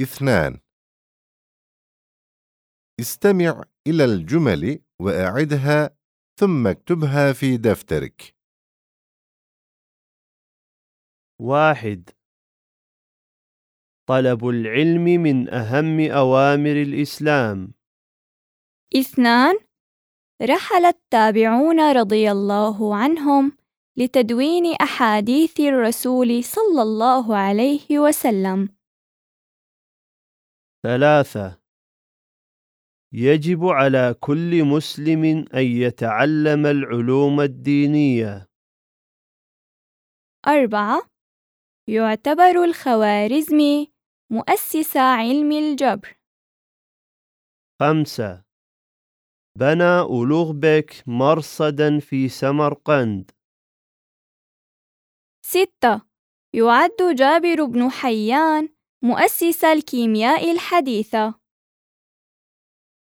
اثنان. استمع إلى الجمل وأعدها ثم اكتبها في دفترك. واحد. طلب العلم من أهم أوامر الإسلام. اثنان. رحل التابعون رضي الله عنهم لتدوين أحاديث الرسول صلى الله عليه وسلم. ثلاثة. يجب على كل مسلم أن يتعلم العلوم الدينية. أربعة. يعتبر الخوارزمي مؤسس علم الجبر. خمسة. بنى أولوغبك مرصدا في سمرقند. ستة. يعد جابر بن حيان مؤسس الكيمياء الحديثة.